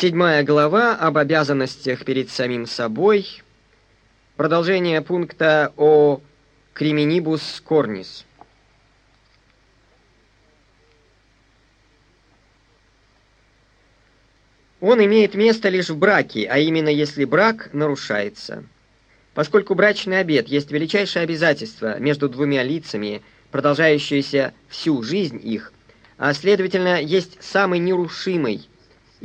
Седьмая глава об обязанностях перед самим собой. Продолжение пункта о криминибус корнис. Он имеет место лишь в браке, а именно если брак нарушается. Поскольку брачный обет есть величайшее обязательство между двумя лицами, продолжающееся всю жизнь их, а следовательно есть самый нерушимый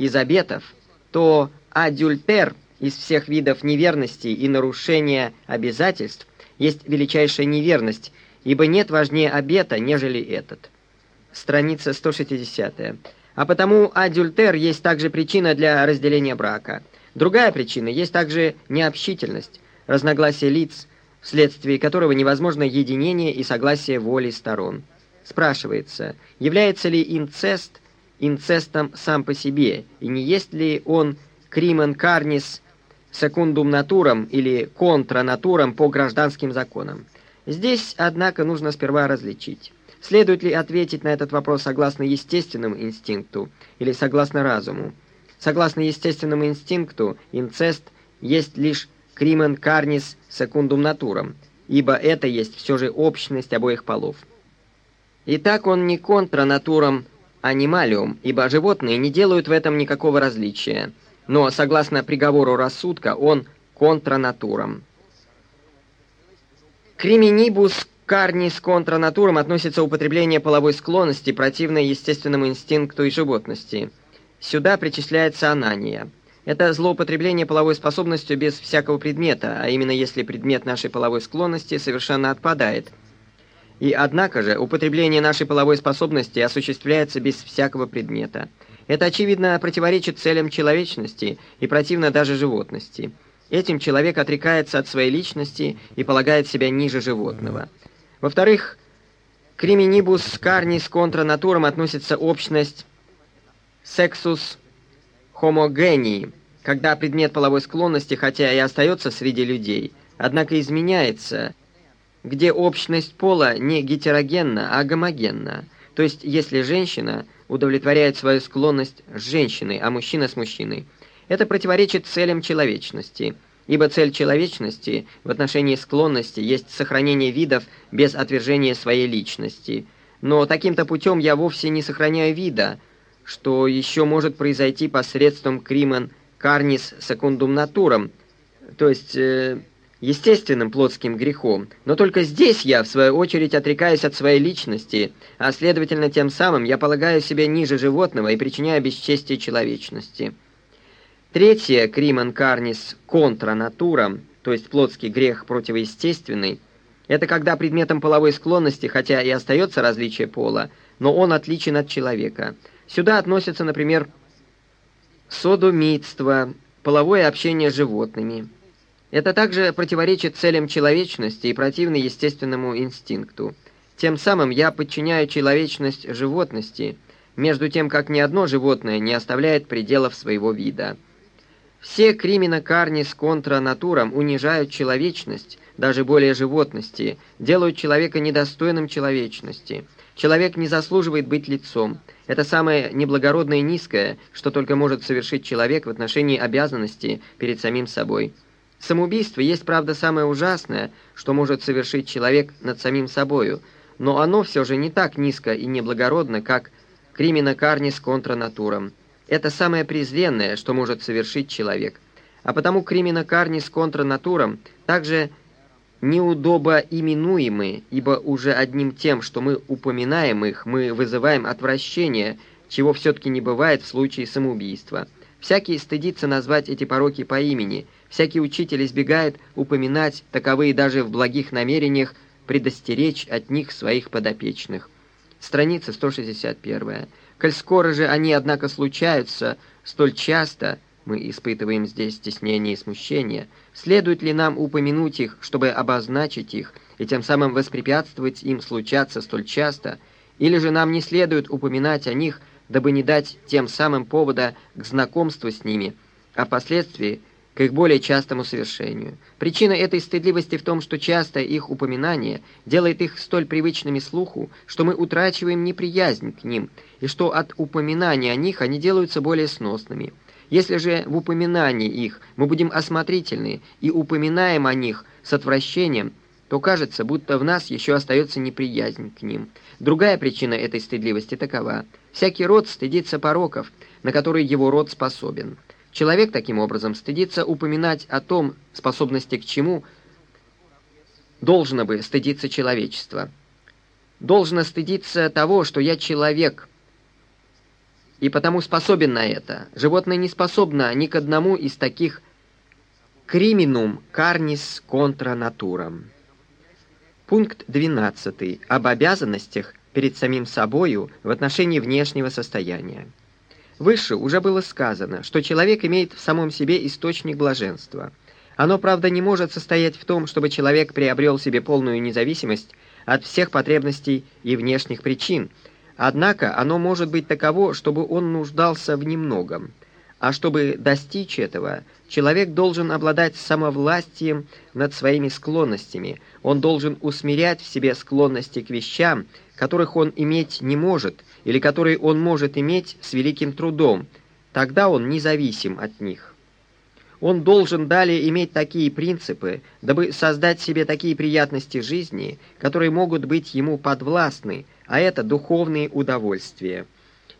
из обетов, то адюльтер из всех видов неверности и нарушения обязательств есть величайшая неверность, ибо нет важнее обета, нежели этот. Страница 160. А потому адюльтер есть также причина для разделения брака. Другая причина есть также необщительность, разногласие лиц, вследствие которого невозможно единение и согласие воли сторон. Спрашивается, является ли инцест инцестом сам по себе, и не есть ли он кримен карнис секундум натурам или контра натурам по гражданским законам. Здесь, однако, нужно сперва различить. Следует ли ответить на этот вопрос согласно естественному инстинкту или согласно разуму? Согласно естественному инстинкту, инцест есть лишь кримен карнис секундум натурам, ибо это есть все же общность обоих полов. Итак, он не контра натурам анималиум, ибо животные не делают в этом никакого различия, но, согласно приговору рассудка, он контранатуром. Криминибус карнис контранатуром относится употребление половой склонности, противной естественному инстинкту и животности. Сюда причисляется анания. Это злоупотребление половой способностью без всякого предмета, а именно если предмет нашей половой склонности совершенно отпадает – и однако же употребление нашей половой способности осуществляется без всякого предмета. Это, очевидно, противоречит целям человечности и противно даже животности. Этим человек отрекается от своей личности и полагает себя ниже животного. Во-вторых, к криминибус карнис контра натурам относится общность сексус homogении, когда предмет половой склонности, хотя и остается среди людей, однако изменяется где общность пола не гетерогенна, а гомогенна. То есть, если женщина удовлетворяет свою склонность с женщиной, а мужчина с мужчиной. Это противоречит целям человечности, ибо цель человечности в отношении склонности есть сохранение видов без отвержения своей личности. Но таким-то путем я вовсе не сохраняю вида, что еще может произойти посредством кримен карнис секундум натурам, то есть... Э, естественным плотским грехом, но только здесь я, в свою очередь, отрекаюсь от своей личности, а, следовательно, тем самым я полагаю себя ниже животного и причиняю бесчестие человечности. Третье, криман карнис контра натурам, то есть плотский грех противоестественный, это когда предметом половой склонности, хотя и остается различие пола, но он отличен от человека. Сюда относятся, например, содомитство, половое общение с животными – это также противоречит целям человечности и противно естественному инстинкту. Тем самым я подчиняю человечность животности, между тем как ни одно животное не оставляет пределов своего вида. Все кримина карнис контра натурам унижают человечность, даже более животности, делают человека недостойным человечности. Человек не заслуживает быть лицом. Это самое неблагородное и низкое, что только может совершить человек в отношении обязанности перед самим собой – Самоубийство есть, правда, самое ужасное, что может совершить человек над самим собою, но оно все же не так низко и неблагородно, как кримина карнис контра натурам. Это самое презренное, что может совершить человек. А потому кримина карнис контра натурам также неудобо именуемы, ибо уже одним тем, что мы упоминаем их, мы вызываем отвращение, чего все-таки не бывает в случае самоубийства. Всякий стыдится назвать эти пороки по имени – Всякий учитель избегает упоминать таковые даже в благих намерениях предостеречь от них своих подопечных. Страница 161. Коль скоро же они, однако, случаются столь часто, мы испытываем здесь стеснение и смущение, следует ли нам упомянуть их, чтобы обозначить их, и тем самым воспрепятствовать им случаться столь часто, или же нам не следует упоминать о них, дабы не дать тем самым повода к знакомству с ними, а впоследствии к их более частому совершению. Причина этой стыдливости в том, что часто их упоминание делает их столь привычными слуху, что мы утрачиваем неприязнь к ним, и что от упоминания о них они делаются более сносными. Если же в упоминании их мы будем осмотрительны и упоминаем о них с отвращением, то кажется, будто в нас еще остается неприязнь к ним. Другая причина этой стыдливости такова. Всякий род стыдится пороков, на которые его род способен. Человек таким образом стыдится упоминать о том, способности к чему должно бы стыдиться человечество. Должно стыдиться того, что я человек, и потому способен на это. Животное не способно ни к одному из таких криминум карнис контра натурам. Пункт 12. Об обязанностях перед самим собою в отношении внешнего состояния. Выше уже было сказано, что человек имеет в самом себе источник блаженства. Оно, правда, не может состоять в том, чтобы человек приобрел себе полную независимость от всех потребностей и внешних причин, однако оно может быть таково, чтобы он нуждался в немногом. А чтобы достичь этого, человек должен обладать самовластием над своими склонностями, он должен усмирять в себе склонности к вещам, которых он иметь не может, или которые он может иметь с великим трудом, тогда он независим от них. Он должен далее иметь такие принципы, дабы создать себе такие приятности жизни, которые могут быть ему подвластны, а это духовные удовольствия.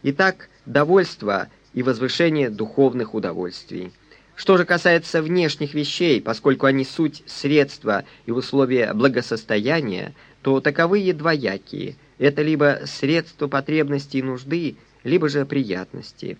Итак, довольство и возвышение духовных удовольствий. Что же касается внешних вещей, поскольку они суть средства и условия благосостояния, то таковые двоякие – это либо средство потребности и нужды, либо же приятности.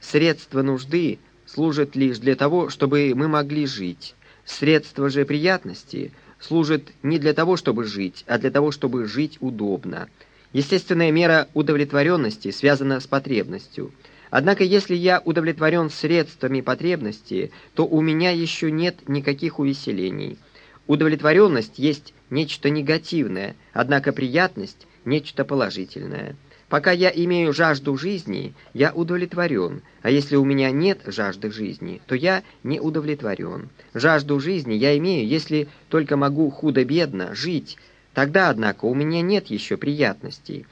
Средство нужды служит лишь для того, чтобы мы могли жить. Средство же приятности служит не для того, чтобы жить, а для того, чтобы жить удобно. Естественная мера удовлетворенности связана с потребностью. Однако, если я удовлетворен средствами потребности, то у меня еще нет никаких увеселений. Удовлетворенность есть нечто негативное, однако приятность нечто положительное. Пока я имею жажду жизни, я удовлетворен, а если у меня нет жажды жизни, то я не удовлетворен. Жажду жизни я имею, если только могу худо-бедно жить, тогда, однако, у меня нет еще приятностей.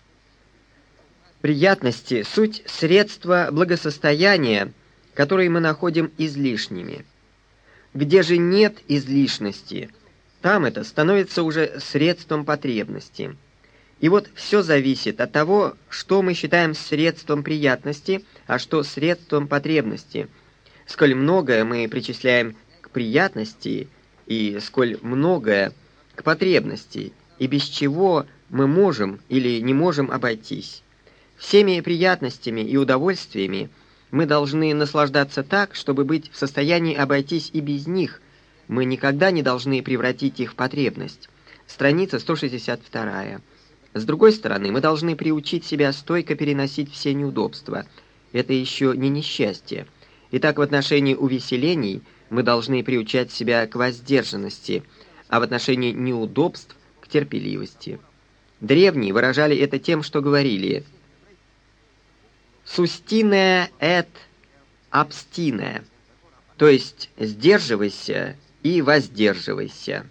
Приятности – суть средства благосостояния, которые мы находим излишними. Где же нет излишности, там это становится уже средством потребности – и вот все зависит от того, что мы считаем средством приятности, а что средством потребности. Сколь многое мы причисляем к приятности и сколь многое к потребности, и без чего мы можем или не можем обойтись. Всеми приятностями и удовольствиями мы должны наслаждаться так, чтобы быть в состоянии обойтись и без них. Мы никогда не должны превратить их в потребность. Страница 162. С другой стороны, мы должны приучить себя стойко переносить все неудобства. Это еще не несчастье. Итак, в отношении увеселений мы должны приучать себя к воздержанности, а в отношении неудобств – к терпеливости. Древние выражали это тем, что говорили «сустиная эт абстиная», то есть «сдерживайся и воздерживайся».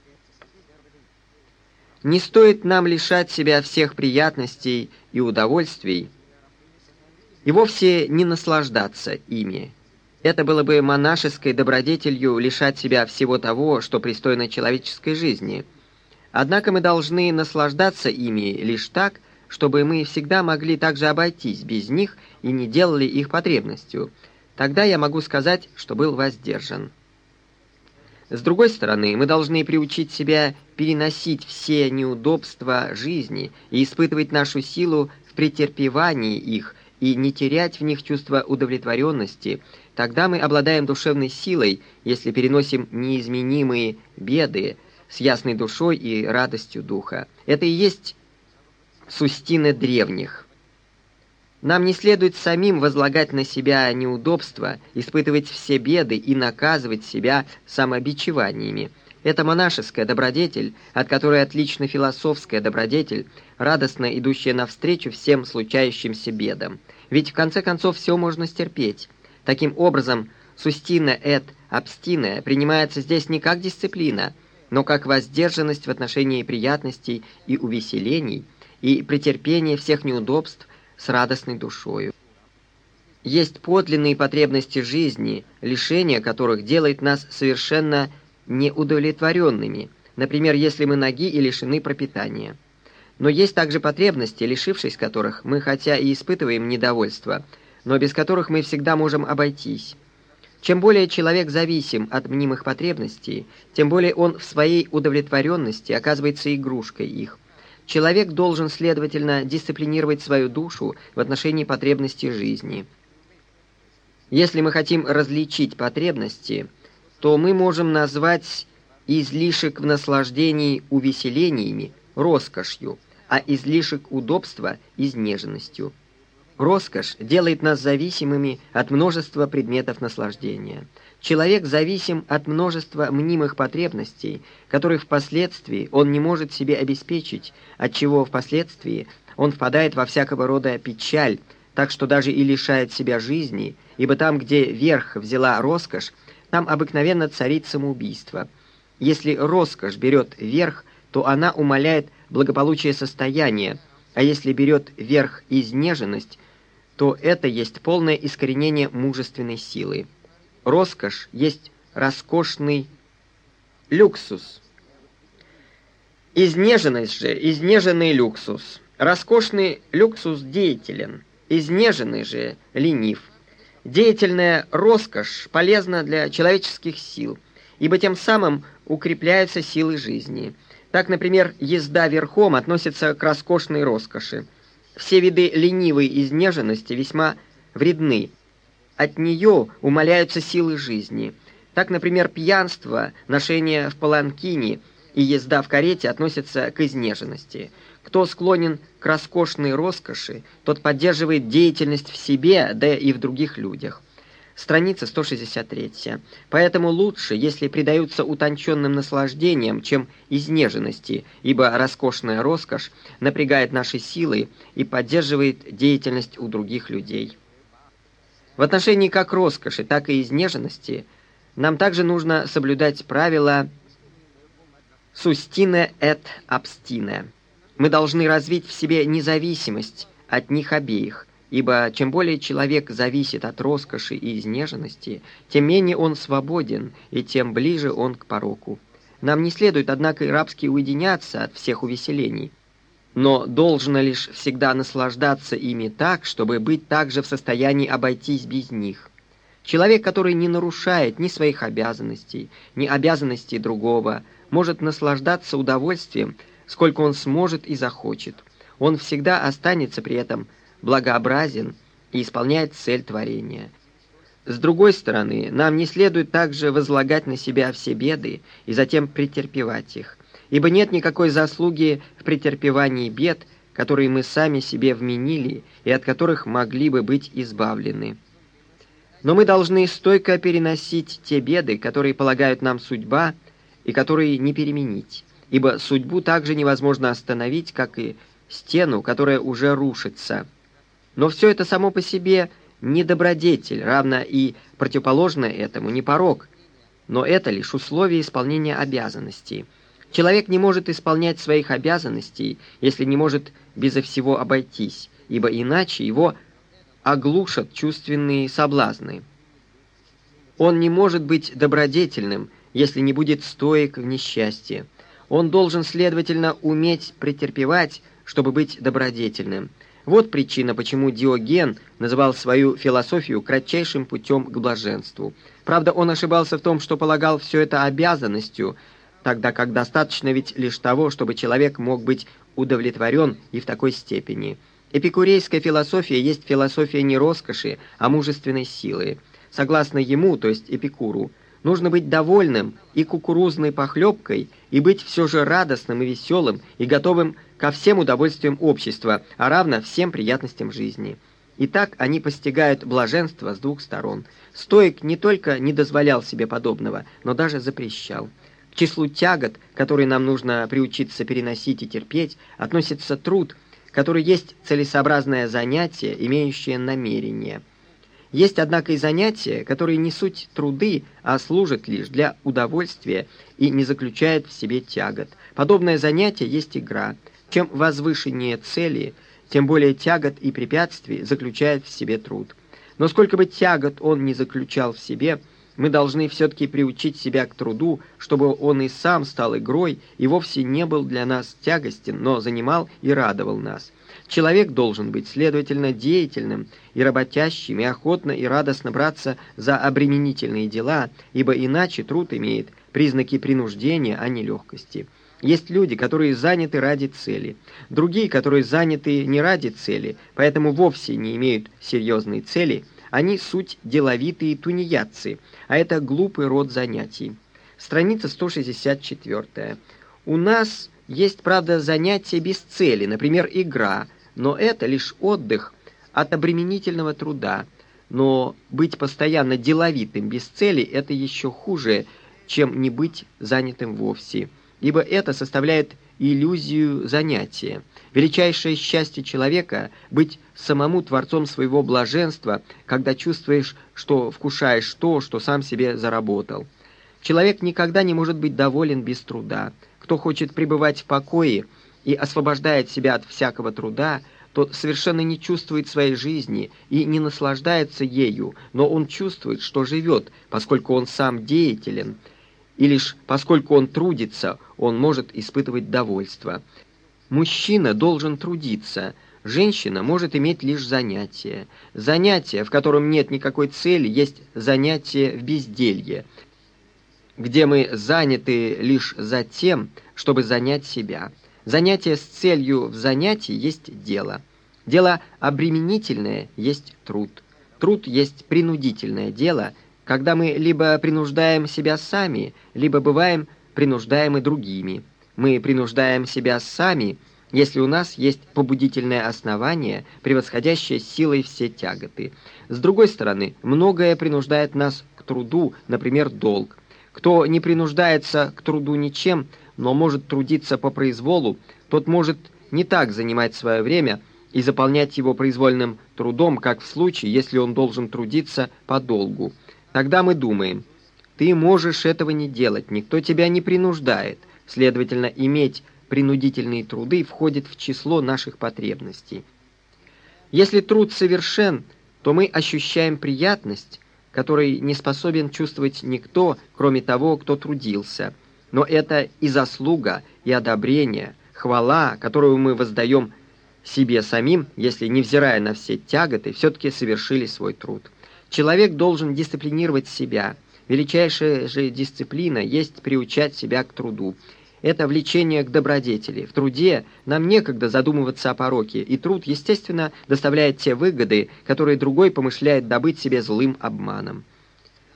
Не стоит нам лишать себя всех приятностей и удовольствий и вовсе не наслаждаться ими. Это было бы монашеской добродетелью лишать себя всего того, что пристойно человеческой жизни. Однако мы должны наслаждаться ими лишь так, чтобы мы всегда могли также обойтись без них и не делали их потребностью. Тогда я могу сказать, что был воздержан. С другой стороны, мы должны приучить себя переносить все неудобства жизни и испытывать нашу силу в претерпевании их и не терять в них чувство удовлетворенности. Тогда мы обладаем душевной силой, если переносим неизменимые беды с ясной душой и радостью духа. Это и есть сустины древних. Нам не следует самим возлагать на себя неудобства, испытывать все беды и наказывать себя самобичеваниями. Это монашеская добродетель, от которой отлична философская добродетель, радостно идущая навстречу всем случающимся бедам. Ведь в конце концов все можно стерпеть. Таким образом, сустина эт абстина принимается здесь не как дисциплина, но как воздержанность в отношении приятностей и увеселений, и претерпение всех неудобств, с радостной душою. есть подлинные потребности жизни, лишение которых делает нас совершенно неудовлетворенными, например, если мы ноги и лишены пропитания. Но есть также потребности, лишившись которых мы хотя и испытываем недовольство, но без которых мы всегда можем обойтись. Чем более человек зависим от мнимых потребностей, тем более он в своей удовлетворенности оказывается игрушкой их. Человек должен, следовательно, дисциплинировать свою душу в отношении потребностей жизни – если мы хотим различить потребности, то мы можем назвать излишек в наслаждении увеселениями роскошью, а излишек удобства – изнеженностью. Роскошь делает нас зависимыми от множества предметов наслаждения. Человек зависим от множества мнимых потребностей, которые впоследствии он не может себе обеспечить, от чего впоследствии он впадает во всякого рода печаль, так что даже и лишает себя жизни, ибо там, где верх взяла роскошь, там обыкновенно царит самоубийство. Если роскошь берет верх, то она умаляет благополучие состояния, а если берет верх изнеженность, то это есть полное искоренение мужественной силы. Роскошь есть роскошный люксус. Изнеженность же – изнеженный люксус. Роскошный люксус деятелен – Изнеженный же ленив. Деятельная роскошь полезна для человеческих сил, ибо тем самым укрепляются силы жизни. Так, например, езда верхом относится к роскошной роскоши. Все виды ленивой изнеженности весьма вредны. От нее умаляются силы жизни. Так, например, пьянство, ношение в паланкине и езда в карете относятся к изнеженности – кто склонен к роскошной роскоши, тот поддерживает деятельность в себе, да и в других людях. Страница 163. Поэтому лучше, если предаются утонченным наслаждениям, чем изнеженности, ибо роскошная роскошь напрягает наши силы и поддерживает деятельность у других людей. В отношении как роскоши, так и изнеженности нам также нужно соблюдать правила «сустине et abstine». Мы должны развить в себе независимость от них обеих, ибо чем более человек зависит от роскоши и изнеженности, тем менее он свободен, и тем ближе он к пороку. Нам не следует, однако, и рабски уединяться от всех увеселений, но должно лишь всегда наслаждаться ими так, чтобы быть также в состоянии обойтись без них. Человек, который не нарушает ни своих обязанностей, ни обязанностей другого, может наслаждаться удовольствием, сколько он сможет и захочет. Он всегда останется при этом благообразен и исполняет цель творения. С другой стороны, нам не следует также возлагать на себя все беды и затем претерпевать их, ибо нет никакой заслуги в претерпевании бед, которые мы сами себе вменили и от которых могли бы быть избавлены. Но мы должны стойко переносить те беды, которые полагают нам судьба и которые не переменить ибо судьбу также невозможно остановить, как и стену, которая уже рушится. Но все это само по себе не добродетель, равно и противоположное этому не порог, но это лишь условие исполнения обязанностей. Человек не может исполнять своих обязанностей, если не может безо всего обойтись, ибо иначе его оглушат чувственные соблазны. Он не может быть добродетельным, если не будет стоек в несчастье. Он должен, следовательно, уметь претерпевать, чтобы быть добродетельным. Вот причина, почему Диоген называл свою философию кратчайшим путем к блаженству. Правда, он ошибался в том, что полагал все это обязанностью, тогда как достаточно ведь лишь того, чтобы человек мог быть удовлетворен и в такой степени. Эпикурейская философия есть философия не роскоши, а мужественной силы. Согласно ему, то есть Эпикуру, Нужно быть довольным и кукурузной похлебкой, и быть все же радостным и веселым, и готовым ко всем удовольствиям общества, а равно всем приятностям жизни. И так они постигают блаженство с двух сторон. Стоик не только не дозволял себе подобного, но даже запрещал. Числу тягот, которые нам нужно приучиться переносить и терпеть, относится труд, который есть целесообразное занятие, имеющее намерение – есть, однако, и занятия, которые не суть труды, а служат лишь для удовольствия и не заключают в себе тягот. Подобное занятие есть игра. Чем возвышеннее цели, тем более тягот и препятствий заключает в себе труд. Но сколько бы тягот он ни заключал в себе, мы должны все-таки приучить себя к труду, чтобы он и сам стал игрой и вовсе не был для нас тягостен, но занимал и радовал нас. Человек должен быть, следовательно, деятельным и работящим, и охотно и радостно браться за обременительные дела, ибо иначе труд имеет признаки принуждения, а не легкости. Есть люди, которые заняты ради цели, другие, которые заняты не ради цели, поэтому вовсе не имеют серьезной цели, они суть деловитые тунеядцы, а это глупый род занятий. Страница 164. У нас есть, правда, занятия без цели, например, игра, но это лишь отдых от обременительного труда. Но быть постоянно деловитым без цели – это еще хуже, чем не быть занятым вовсе, ибо это составляет иллюзию занятия. Величайшее счастье человека – быть самому творцом своего блаженства, когда чувствуешь, что вкушаешь то, что сам себе заработал. Человек никогда не может быть доволен без труда. Кто хочет пребывать в покое – и освобождает себя от всякого труда, тот совершенно не чувствует своей жизни и не наслаждается ею, но он чувствует, что живет, поскольку он сам деятелен, и лишь поскольку он трудится, он может испытывать довольство. Мужчина должен трудиться, женщина может иметь лишь занятие. Занятие, в котором нет никакой цели, есть занятие в безделье, где мы заняты лишь за тем, чтобы занять себя. Занятие с целью в занятии есть дело. Дело обременительное есть труд. Труд есть принудительное дело, когда мы либо принуждаем себя сами, либо бываем принуждаемы другими. Мы принуждаем себя сами, если у нас есть побудительное основание, превосходящее силой все тяготы. С другой стороны, многое принуждает нас к труду, например, долг. Кто не принуждается к труду ничем – но может трудиться по произволу, тот может не так занимать свое время и заполнять его произвольным трудом, как в случае, если он должен трудиться по долгу. Тогда мы думаем, ты можешь этого не делать, никто тебя не принуждает, следовательно, иметь принудительные труды входит в число наших потребностей. Если труд совершен, то мы ощущаем приятность, которой не способен чувствовать никто, кроме того, кто трудился – но это и заслуга, и одобрение, хвала, которую мы воздаем себе самим, если, невзирая на все тяготы, все-таки совершили свой труд. Человек должен дисциплинировать себя. Величайшая же дисциплина есть приучать себя к труду. Это влечение к добродетели. В труде нам некогда задумываться о пороке, и труд, естественно, доставляет те выгоды, которые другой помышляет добыть себе злым обманом.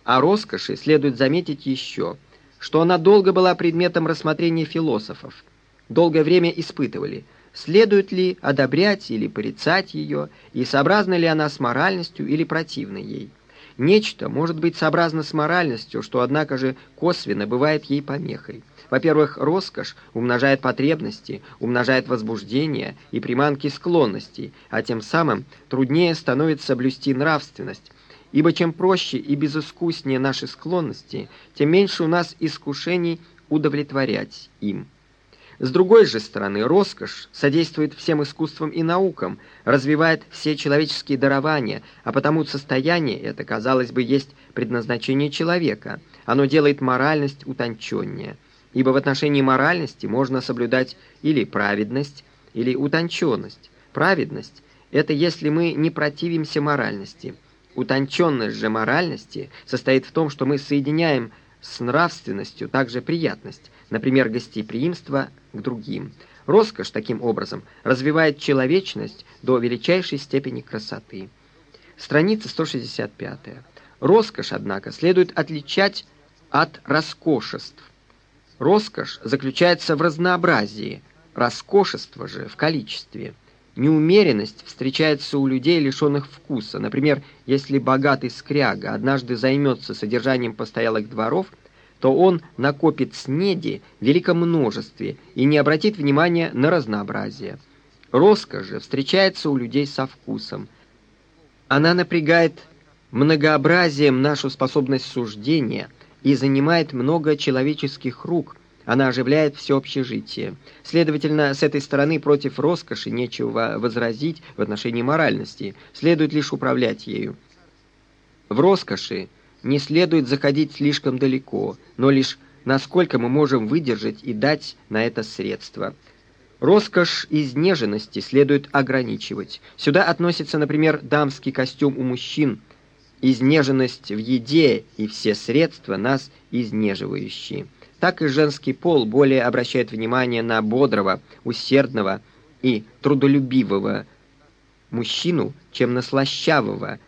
О роскоши следует заметить еще – что она долго была предметом рассмотрения философов. Долгое время испытывали, следует ли одобрять или порицать ее, и сообразна ли она с моральностью или противна ей. Нечто может быть сообразно с моральностью, что, однако же, косвенно бывает ей помехой. Во-первых, роскошь умножает потребности, умножает возбуждение и приманки склонностей, а тем самым труднее становится блюсти нравственность, Ибо чем проще и безыскуснее наши склонности, тем меньше у нас искушений удовлетворять им. С другой же стороны, роскошь содействует всем искусствам и наукам, развивает все человеческие дарования, а потому состояние это, казалось бы, есть предназначение человека. Оно делает моральность утонченнее. Ибо в отношении моральности можно соблюдать или праведность, или утонченность. Праведность – это если мы не противимся моральности – Утонченность же моральности состоит в том, что мы соединяем с нравственностью также приятность, например, гостеприимство к другим. Роскошь, таким образом, развивает человечность до величайшей степени красоты. Страница 165. Роскошь, однако, следует отличать от роскошеств. Роскошь заключается в разнообразии, роскошество же в количестве – Неумеренность встречается у людей, лишенных вкуса. Например, если богатый скряга однажды займется содержанием постоялых дворов, то он накопит снеди в великом множестве и не обратит внимания на разнообразие. Роскошь же встречается у людей со вкусом. Она напрягает многообразием нашу способность суждения и занимает много человеческих рук, она оживляет все общежитие. Следовательно, с этой стороны против роскоши нечего возразить в отношении моральности, следует лишь управлять ею. В роскоши не следует заходить слишком далеко, но лишь насколько мы можем выдержать и дать на это средства. Роскошь изнеженности следует ограничивать. Сюда относится, например, дамский костюм у мужчин, изнеженность в еде и все средства нас изнеживающие. Так и женский пол более обращает внимание на бодрого, усердного и трудолюбивого мужчину, чем на слащавого,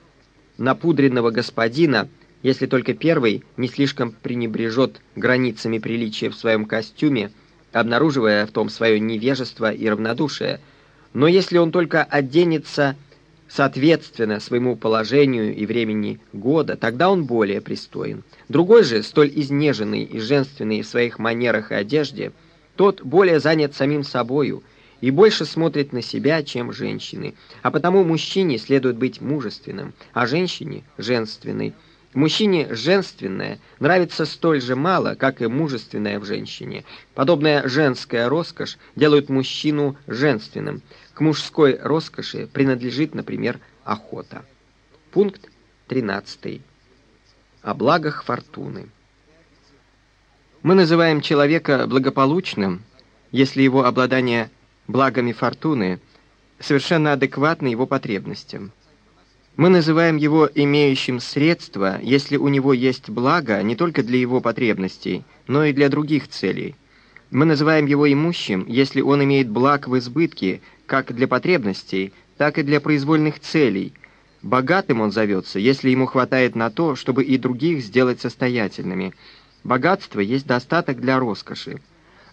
напудренного господина, если только первый не слишком пренебрежет границами приличия в своем костюме, обнаруживая в том свое невежество и равнодушие. Но если он только оденется соответственно своему положению и времени года, тогда он более пристоен. Другой же, столь изнеженный и женственный в своих манерах и одежде, тот более занят самим собою и больше смотрит на себя, чем женщины. А потому мужчине следует быть мужественным, а женщине – женственной. Мужчине женственное нравится столь же мало, как и мужественное в женщине. Подобная женская роскошь делает мужчину женственным. К мужской роскоши принадлежит, например, охота. Пункт 13. О благах фортуны. Мы называем человека благополучным, если его обладание благами фортуны совершенно адекватно его потребностям. Мы называем его имеющим средства, если у него есть благо не только для его потребностей, но и для других целей. Мы называем его имущим, если он имеет благ в избытке, как для потребностей, так и для произвольных целей. Богатым он зовется, если ему хватает на то, чтобы и других сделать состоятельными. Богатство есть достаток для роскоши.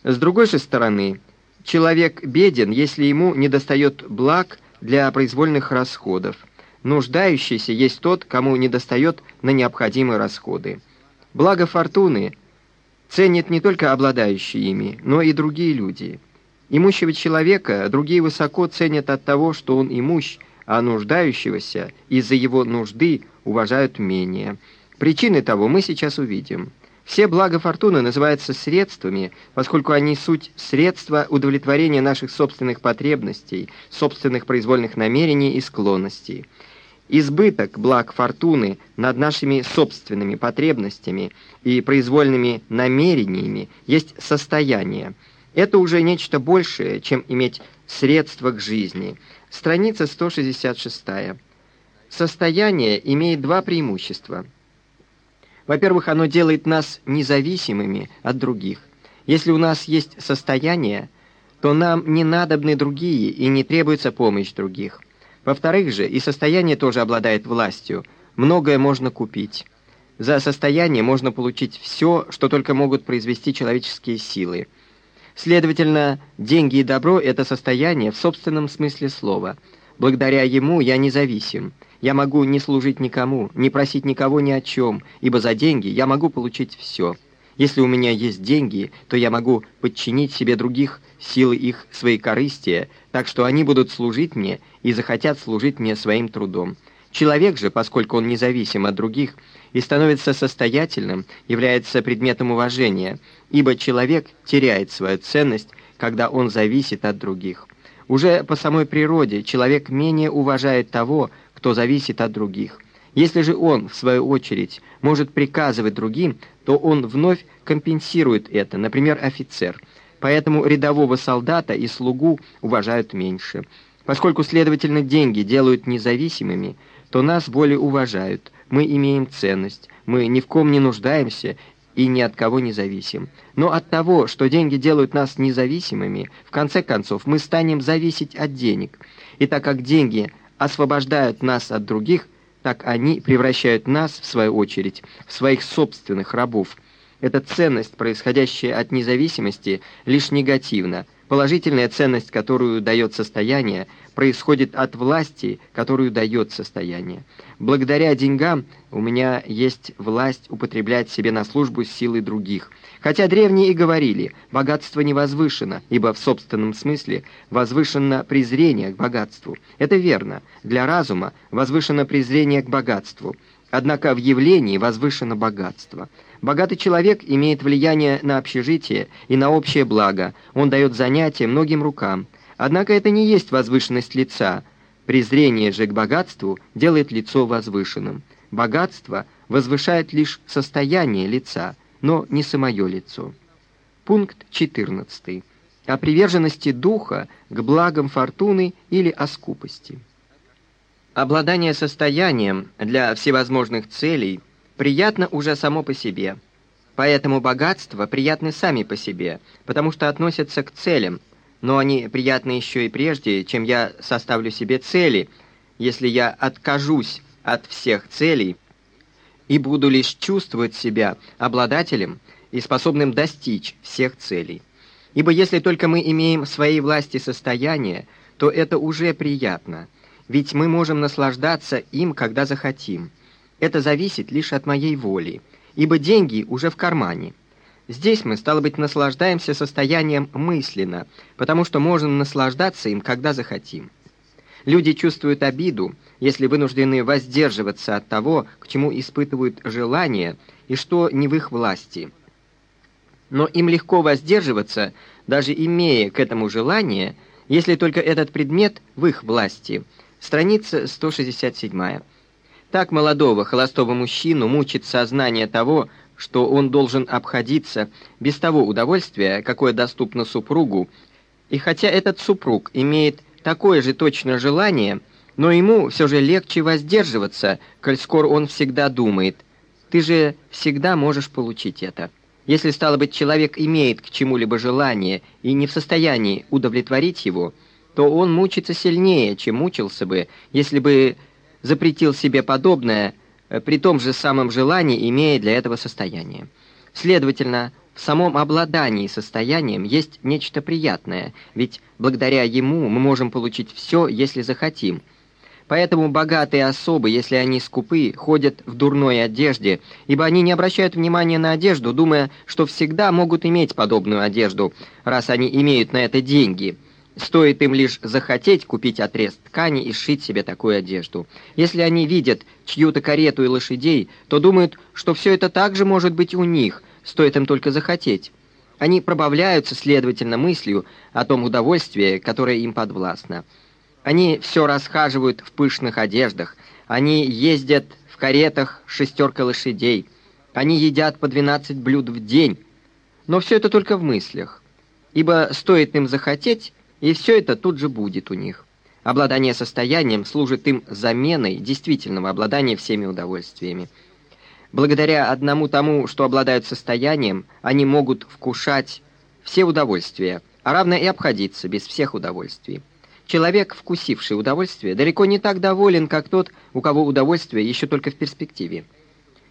С другой же стороны, человек беден, если ему недостает благ для произвольных расходов. Нуждающийся есть тот, кому недостает на необходимые расходы. Благо фортуны ценят не только обладающие ими, но и другие люди. Имущего человека другие высоко ценят от того, что он имущ, а нуждающегося из-за его нужды уважают менее. Причины того мы сейчас увидим. Все блага фортуны называются средствами, поскольку они суть средства удовлетворения наших собственных потребностей, собственных произвольных намерений и склонностей. Избыток благ фортуны над нашими собственными потребностями и произвольными намерениями есть состояние. Это уже нечто большее, чем иметь средства к жизни. Страница 166. Состояние имеет два преимущества. Во-первых, оно делает нас независимыми от других. Если у нас есть состояние, то нам не надобны другие и не требуется помощь других. Во-вторых же, и состояние тоже обладает властью. Многое можно купить. За состояние можно получить все, что только могут произвести человеческие силы. Следовательно, деньги и добро – это состояние в собственном смысле слова. Благодаря ему я независим. Я могу не служить никому, не просить никого ни о чем, ибо за деньги я могу получить все. Если у меня есть деньги, то я могу подчинить себе других силы их своей корыстия, так что они будут служить мне и захотят служить мне своим трудом. Человек же, поскольку он независим от других и становится состоятельным, является предметом уважения, ибо человек теряет свою ценность, когда он зависит от других. Уже по самой природе человек менее уважает того, кто зависит от других. Если же он, в свою очередь, может приказывать другим, то он вновь компенсирует это, например, офицер. Поэтому рядового солдата и слугу уважают меньше. Поскольку, следовательно, деньги делают независимыми, то нас более уважают, мы имеем ценность, мы ни в ком не нуждаемся и ни от кого не зависим. Но от того, что деньги делают нас независимыми, в конце концов мы станем зависеть от денег. И так как деньги освобождают нас от других – так они превращают нас, в свою очередь, в своих собственных рабов. Эта ценность, происходящая от независимости, лишь негативна. Положительная ценность, которую дает состояние, происходит от власти, которую дает состояние. Благодаря деньгам у меня есть власть употреблять себе на службу силы других. Хотя древние и говорили, богатство не возвышено, ибо в собственном смысле возвышено презрение к богатству. Это верно. Для разума возвышено презрение к богатству. Однако в явлении возвышено богатство. Богатый человек имеет влияние на общежитие и на общее благо. Он дает занятия многим рукам. Однако это не есть возвышенность лица. Презрение же к богатству делает лицо возвышенным. богатство возвышает лишь состояние лица, но не самое лицо. Пункт 14. О приверженности духа к благам фортуны или о скупости. Обладание состоянием для всевозможных целей приятно уже само по себе. Поэтому богатства приятны сами по себе, потому что относятся к целям, но они приятны еще и прежде, чем я составлю себе цели, если я откажусь от всех целей и буду лишь чувствовать себя обладателем и способным достичь всех целей. Ибо если только мы имеем в своей власти состояние, то это уже приятно, ведь мы можем наслаждаться им, когда захотим. Это зависит лишь от моей воли, ибо деньги уже в кармане. Здесь мы, стало быть, наслаждаемся состоянием мысленно, потому что можем наслаждаться им, когда захотим. Люди чувствуют обиду, если вынуждены воздерживаться от того, к чему испытывают желание, и что не в их власти. Но им легко воздерживаться, даже имея к этому желание, если только этот предмет в их власти. Страница 167. Так молодого холостого мужчину мучит сознание того, что он должен обходиться без того удовольствия, какое доступно супругу, и хотя этот супруг имеет такое же точно желание, но ему все же легче воздерживаться, коль скоро он всегда думает, ты же всегда можешь получить это. Если, стало быть, человек имеет к чему-либо желание и не в состоянии удовлетворить его, то он мучится сильнее, чем мучился бы, если бы запретил себе подобное, э, при том же самом желании, имея для этого состояние. Следовательно, в самом обладании состоянием есть нечто приятное, ведь благодаря ему мы можем получить все, если захотим. Поэтому богатые особы, если они скупы, ходят в дурной одежде, ибо они не обращают внимания на одежду, думая, что всегда могут иметь подобную одежду, раз они имеют на это деньги – Стоит им лишь захотеть купить отрез ткани и сшить себе такую одежду. Если они видят чью-то карету и лошадей, то думают, что все это также может быть у них, стоит им только захотеть. Они пробавляются, следовательно, мыслью о том удовольствии, которое им подвластно. Они все расхаживают в пышных одеждах, они ездят в каретах шестерка лошадей, они едят по 12 блюд в день. Но все это только в мыслях. Ибо стоит им захотеть, и все это тут же будет у них. Обладание состоянием служит им заменой действительного обладания всеми удовольствиями. Благодаря одному тому, что обладают состоянием, они могут вкушать все удовольствия, а равно и обходиться без всех удовольствий. Человек, вкусивший удовольствие, далеко не так доволен, как тот, у кого удовольствие еще только в перспективе.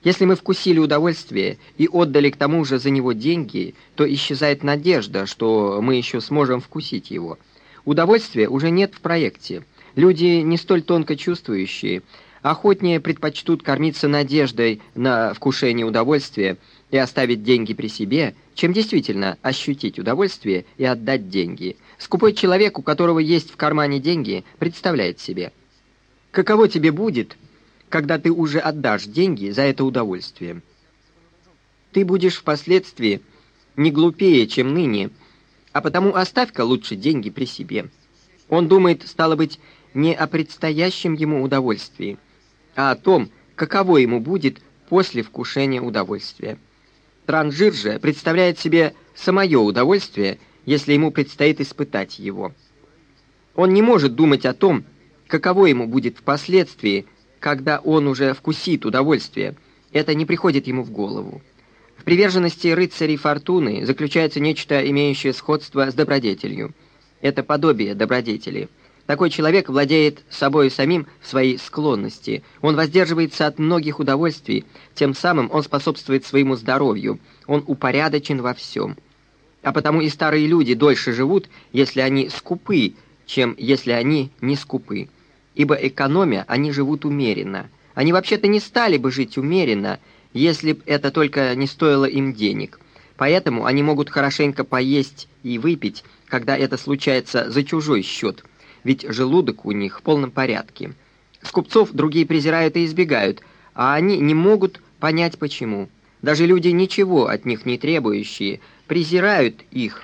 Если мы вкусили удовольствие и отдали к тому же за него деньги, то исчезает надежда, что мы еще сможем вкусить его. Удовольствия уже нет в проекте. Люди не столь тонко чувствующие, охотнее предпочтут кормиться надеждой на вкушение удовольствия и оставить деньги при себе, чем действительно ощутить удовольствие и отдать деньги. Скупой человек, у которого есть в кармане деньги, представляет себе. Каково тебе будет, когда ты уже отдашь деньги за это удовольствие. Ты будешь впоследствии не глупее, чем ныне, а потому оставь-ка лучше деньги при себе. Он думает, стало быть, не о предстоящем ему удовольствии, а о том, каково ему будет после вкушения удовольствия. Транжир же представляет себе самое удовольствие, если ему предстоит испытать его. Он не может думать о том, каково ему будет впоследствии, когда он уже вкусит удовольствие, это не приходит ему в голову. В приверженности рыцарей фортуны заключается нечто, имеющее сходство с добродетелью. Это подобие добродетели. Такой человек владеет собой самим в своей склонности. Он воздерживается от многих удовольствий, тем самым он способствует своему здоровью. Он упорядочен во всем. А потому и старые люди дольше живут, если они скупы, чем если они не скупы ибо экономя, они живут умеренно. Они вообще-то не стали бы жить умеренно, если б это только не стоило им денег. Поэтому они могут хорошенько поесть и выпить, когда это случается за чужой счет, ведь желудок у них в полном порядке. Скупцов другие презирают и избегают, а они не могут понять почему. Даже люди, ничего от них не требующие, презирают их.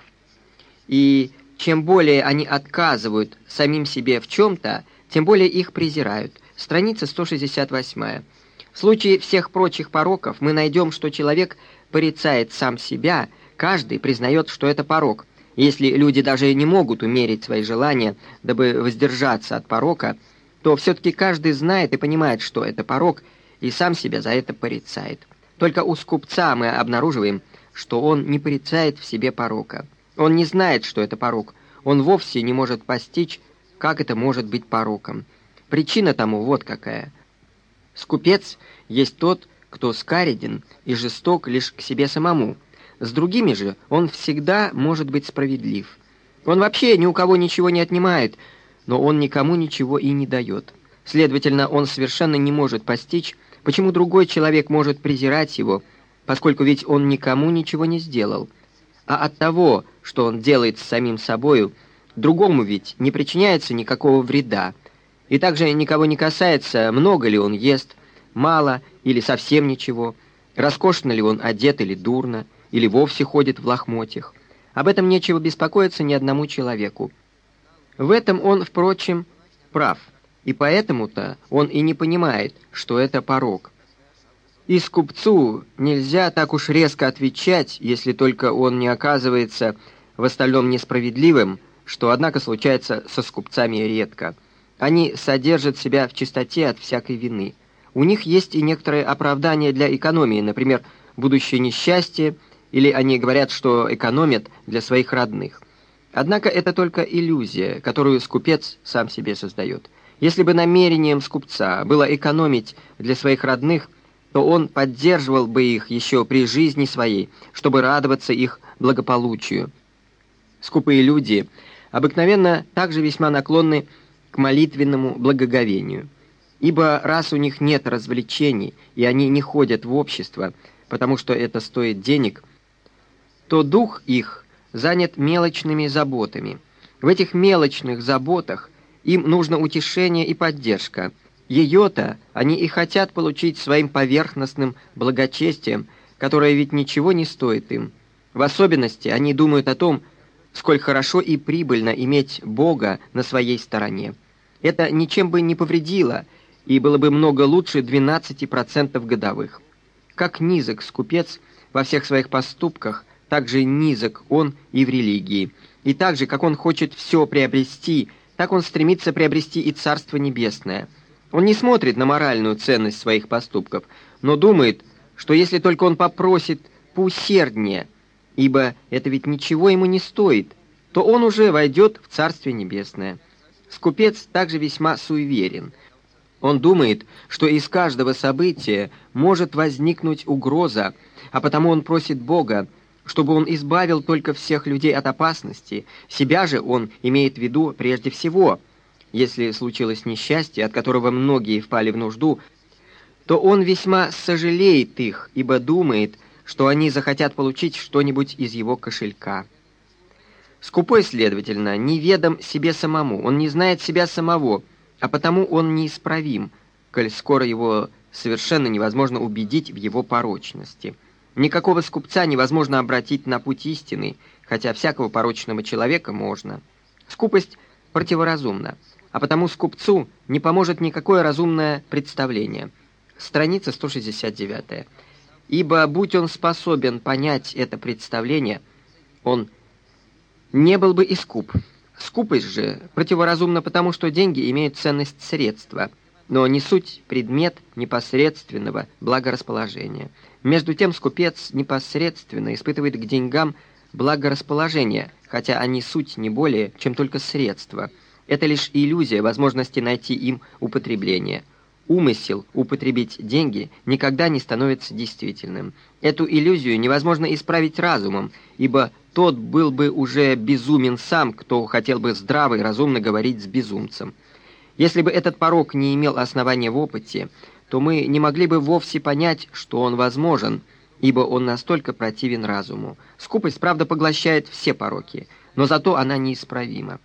И чем более они отказывают самим себе в чем-то, тем более их презирают. Страница 168. В случае всех прочих пороков мы найдем, что человек порицает сам себя, каждый признает, что это порок. если люди даже не могут умерить свои желания, дабы воздержаться от порока, то все-таки каждый знает и понимает, что это порок, и сам себя за это порицает. Только у скупца мы обнаруживаем, что он не порицает в себе порока. Он не знает, что это порок. Он вовсе не может постичь, как это может быть пороком. Причина тому вот какая. Скупец есть тот, кто скареден и жесток лишь к себе самому. С другими же он всегда может быть справедлив. Он вообще ни у кого ничего не отнимает, но он никому ничего и не дает. Следовательно, он совершенно не может постичь, почему другой человек может презирать его, поскольку ведь он никому ничего не сделал. А от того, что он делает с самим собою, другому ведь не причиняется никакого вреда. И также никого не касается, много ли он ест, мало или совсем ничего, роскошно ли он одет или дурно, или вовсе ходит в лохмотьях. Об этом нечего беспокоиться ни одному человеку. В этом он, впрочем, прав, и поэтому-то он и не понимает, что это порог. И скупцу нельзя так уж резко отвечать, если только он не оказывается в остальном несправедливым, что, однако, случается со скупцами редко. Они содержат себя в чистоте от всякой вины. У них есть и некоторые оправдания для экономии, например, будущее несчастье, или они говорят, что экономят для своих родных. Однако это только иллюзия, которую скупец сам себе создает. Если бы намерением скупца было экономить для своих родных, то он поддерживал бы их еще при жизни своей, чтобы радоваться их благополучию. Скупые люди обыкновенно также весьма наклонны к молитвенному благоговению. Ибо раз у них нет развлечений, и они не ходят в общество, потому что это стоит денег, то дух их занят мелочными заботами. В этих мелочных заботах им нужно утешение и поддержка. Ее-то они и хотят получить своим поверхностным благочестием, которое ведь ничего не стоит им. В особенности они думают о том, сколь хорошо и прибыльно иметь Бога на своей стороне. Это ничем бы не повредило, и было бы много лучше 12% годовых. Как низок скупец во всех своих поступках – так же низок он и в религии. И так же, как он хочет все приобрести, так он стремится приобрести и Царство Небесное. Он не смотрит на моральную ценность своих поступков, но думает, что если только он попросит поусерднее, ибо это ведь ничего ему не стоит, то он уже войдет в Царствие Небесное. Скупец также весьма суеверен. Он думает, что из каждого события может возникнуть угроза, а потому он просит Бога, чтобы он избавил только всех людей от опасности, себя же он имеет в виду прежде всего. Если случилось несчастье, от которого многие впали в нужду, то он весьма сожалеет их, ибо думает, что они захотят получить что-нибудь из его кошелька. Скупой, следовательно, неведом себе самому, он не знает себя самого, а потому он неисправим, коль скоро его совершенно невозможно убедить в его порочности. Никакого скупца невозможно обратить на путь истины, хотя всякого порочного человека можно. Скупость противоразумна, а потому скупцу не поможет никакое разумное представление. Страница 169. Ибо, будь он способен понять это представление, он не был бы и скуп. Скупость же противоразумна потому, что деньги имеют ценность средства – но не суть предмет непосредственного благорасположения. Между тем скупец непосредственно испытывает к деньгам благорасположение, хотя они суть не более, чем только средства. Это лишь иллюзия возможности найти им употребление. Умысел употребить деньги никогда не становится действительным. Эту иллюзию невозможно исправить разумом, ибо тот был бы уже безумен сам, кто хотел бы здраво и разумно говорить с безумцем. Если бы этот порог не имел основания в опыте, то мы не могли бы вовсе понять, что он возможен, ибо он настолько противен разуму. Скупость, правда, поглощает все пороки, но зато она неисправима.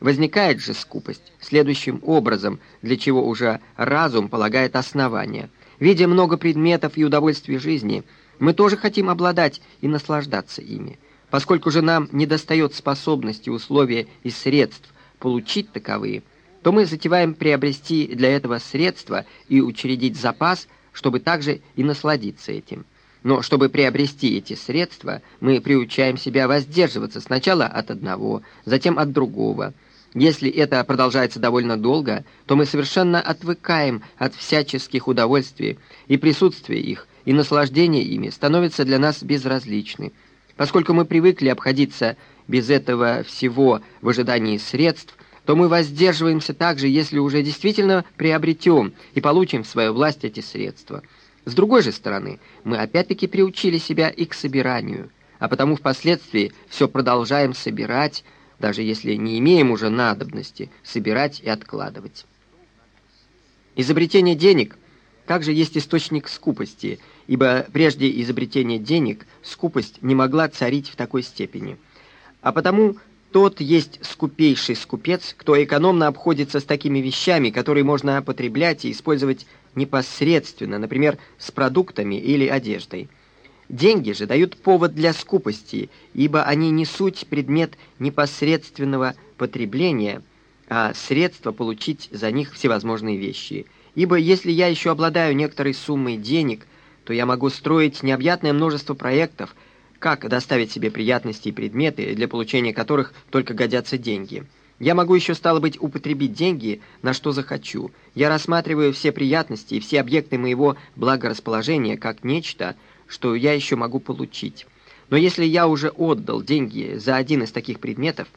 Возникает же скупость следующим образом, для чего уже разум полагает основания. Видя много предметов и удовольствий жизни, мы тоже хотим обладать и наслаждаться ими. Поскольку же нам недостает способности, условия и средств получить таковые – то мы затеваем приобрести для этого средства и учредить запас, чтобы также и насладиться этим. Но чтобы приобрести эти средства, мы приучаем себя воздерживаться сначала от одного, затем от другого. Если это продолжается довольно долго, то мы совершенно отвыкаем от всяческих удовольствий, и присутствие их, и наслаждение ими становятся для нас безразличны. Поскольку мы привыкли обходиться без этого всего в ожидании средств, то мы воздерживаемся также, если уже действительно приобретем и получим в свою власть эти средства. С другой же стороны, мы опять-таки приучили себя и к собиранию, а потому впоследствии все продолжаем собирать, даже если не имеем уже надобности собирать и откладывать. Изобретение денег также есть источник скупости, ибо прежде изобретения денег скупость не могла царить в такой степени. А потому тот есть скупейший скупец, кто экономно обходится с такими вещами, которые можно потреблять и использовать непосредственно, например, с продуктами или одеждой. Деньги же дают повод для скупости, ибо они не суть предмет непосредственного потребления, а средство получить за них всевозможные вещи. Ибо если я еще обладаю некоторой суммой денег, то я могу строить необъятное множество проектов, как доставить себе приятности и предметы, для получения которых только годятся деньги. Я могу еще, стало быть, употребить деньги, на что захочу. Я рассматриваю все приятности и все объекты моего благорасположения как нечто, что я еще могу получить. Но если я уже отдал деньги за один из таких предметов,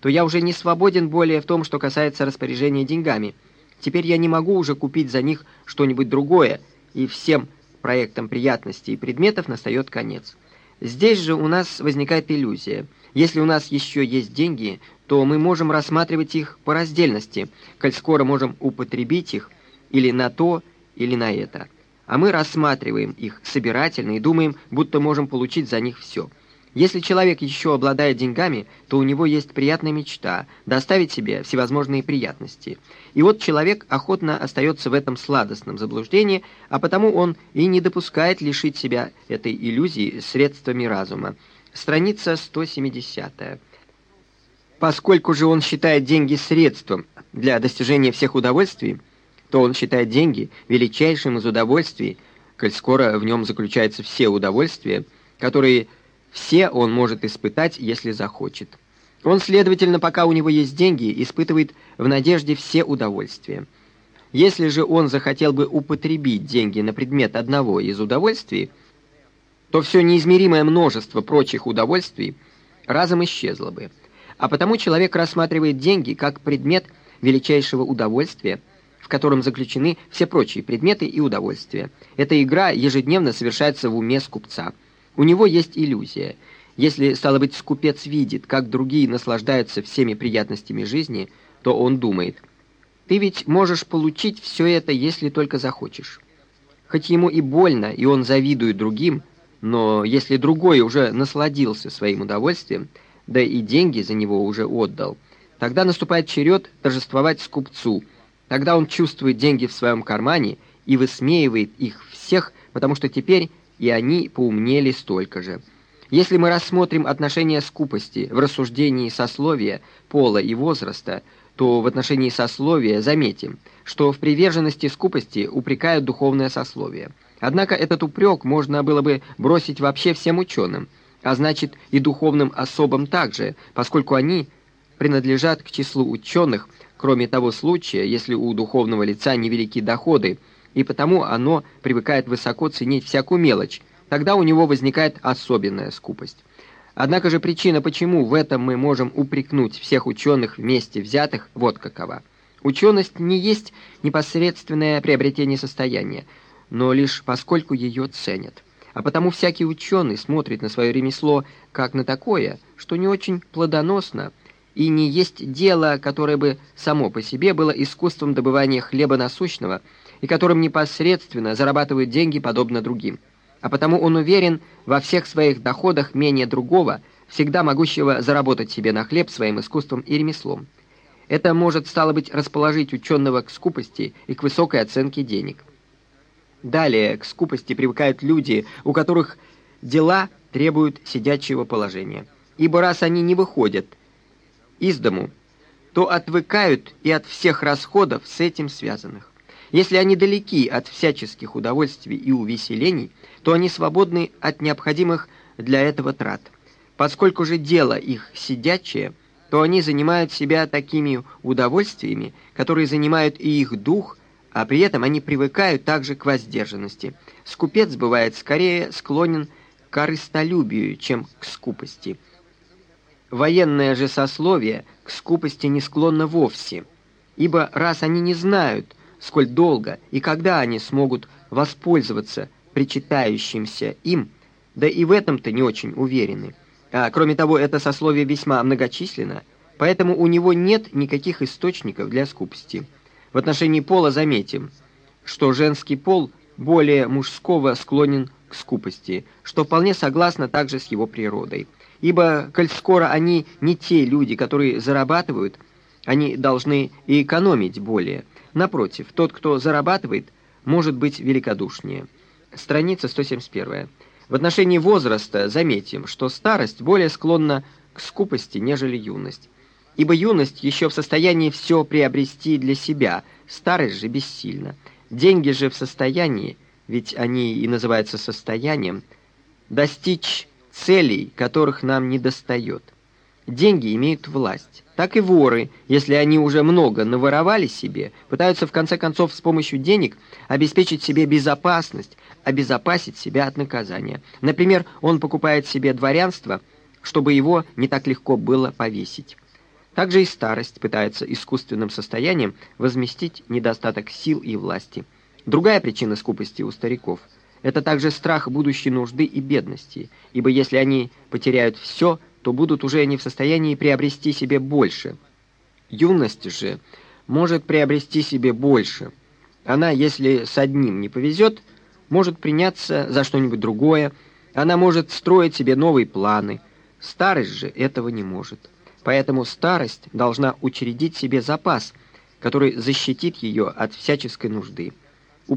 то я уже не свободен более в том, что касается распоряжения деньгами. Теперь я не могу уже купить за них что-нибудь другое, и всем проектам приятностей и предметов настает конец. Здесь же у нас возникает иллюзия. Если у нас еще есть деньги, то мы можем рассматривать их по раздельности, коль скоро можем употребить их или на то, или на это. А мы рассматриваем их собирательно и думаем, будто можем получить за них все. Если человек еще обладает деньгами, то у него есть приятная мечта – доставить себе всевозможные приятности. И вот человек охотно остается в этом сладостном заблуждении, а потому он и не допускает лишить себя этой иллюзии средствами разума. Страница 170. Поскольку же он считает деньги средством для достижения всех удовольствий, то он считает деньги величайшим из удовольствий, коль скоро в нем заключаются все удовольствия, которые – все он может испытать, если захочет. Он, следовательно, пока у него есть деньги, испытывает в надежде все удовольствия. Если же он захотел бы употребить деньги на предмет одного из удовольствий, то все неизмеримое множество прочих удовольствий разом исчезло бы. А потому человек рассматривает деньги как предмет величайшего удовольствия, в котором заключены все прочие предметы и удовольствия. Эта игра ежедневно совершается в уме скупца. У него есть иллюзия. Если, стало быть, скупец видит, как другие наслаждаются всеми приятностями жизни, то он думает, «Ты ведь можешь получить все это, если только захочешь». Хоть ему и больно, и он завидует другим, но если другой уже насладился своим удовольствием, да и деньги за него уже отдал, тогда наступает черед торжествовать скупцу. Тогда он чувствует деньги в своем кармане и высмеивает их всех, потому что теперь и они поумнели столько же. Если мы рассмотрим отношение скупости в рассуждении сословия, пола и возраста, то в отношении сословия заметим, что в приверженности скупости упрекают духовное сословие. Однако этот упрек можно было бы бросить вообще всем ученым, а значит и духовным особам также, поскольку они принадлежат к числу ученых, кроме того случая, если у духовного лица невелики доходы, и потому оно привыкает высоко ценить всякую мелочь, тогда у него возникает особенная скупость. Однако же причина, почему в этом мы можем упрекнуть всех ученых вместе взятых, вот какова. Ученость не есть непосредственное приобретение состояния, но лишь поскольку ее ценят. А потому всякий ученый смотрит на свое ремесло как на такое, что не очень плодоносно, и не есть дело, которое бы само по себе было искусством добывания хлеба насущного – и которым непосредственно зарабатывают деньги подобно другим. А потому он уверен во всех своих доходах менее другого, всегда могущего заработать себе на хлеб своим искусством и ремеслом. Это может, стало быть, расположить ученого к скупости и к высокой оценке денег. Далее к скупости привыкают люди, у которых дела требуют сидячего положения. Ибо раз они не выходят из дому, то отвыкают и от всех расходов с этим связанных. Если они далеки от всяческих удовольствий и увеселений, то они свободны от необходимых для этого трат. Поскольку же дело их сидячее, то они занимают себя такими удовольствиями, которые занимают и их дух, а при этом они привыкают также к воздержанности. Скупец бывает скорее склонен к корыстолюбию, чем к скупости. Военное же сословие к скупости не склонно вовсе, ибо раз они не знают, сколь долго и когда они смогут воспользоваться причитающимся им, да и в этом-то не очень уверены. А, кроме того, это сословие весьма многочисленно, поэтому у него нет никаких источников для скупости. В отношении пола заметим, что женский пол более мужского склонен к скупости, что вполне согласно также с его природой. Ибо, коль скоро они не те люди, которые зарабатывают, они должны и экономить более. Напротив, тот, кто зарабатывает, может быть великодушнее. Страница 171. В отношении возраста заметим, что старость более склонна к скупости, нежели юность. Ибо юность еще в состоянии все приобрести для себя, старость же бессильна. Деньги же в состоянии, ведь они и называются состоянием, достичь целей, которых нам не достает. Деньги имеют власть. Так и воры, если они уже много наворовали себе, пытаются в конце концов с помощью денег обеспечить себе безопасность, обезопасить себя от наказания. Например, он покупает себе дворянство, чтобы его не так легко было повесить. Также и старость пытается искусственным состоянием возместить недостаток сил и власти. Другая причина скупости у стариков – это также страх будущей нужды и бедности, ибо если они потеряют все, то будут уже не в состоянии приобрести себе больше. Юность же может приобрести себе больше. Она, если с одним не повезет, может приняться за что-нибудь другое, она может строить себе новые планы. Старость же этого не может. Поэтому старость должна учредить себе запас, который защитит ее от всяческой нужды. У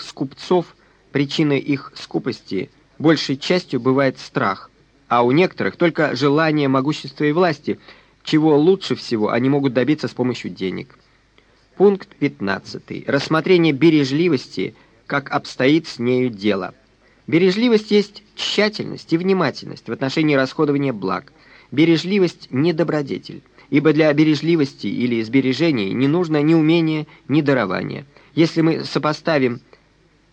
скупцов причиной их скупости большей частью бывает страх, а у некоторых только желание могущества и власти, чего лучше всего они могут добиться с помощью денег. Пункт 15. Рассмотрение бережливости, как обстоит с нею дело. Бережливость есть тщательность и внимательность в отношении расходования благ – Бережливость – не добродетель, ибо для бережливости или сбережений не нужно ни умения, ни дарования. Если мы сопоставим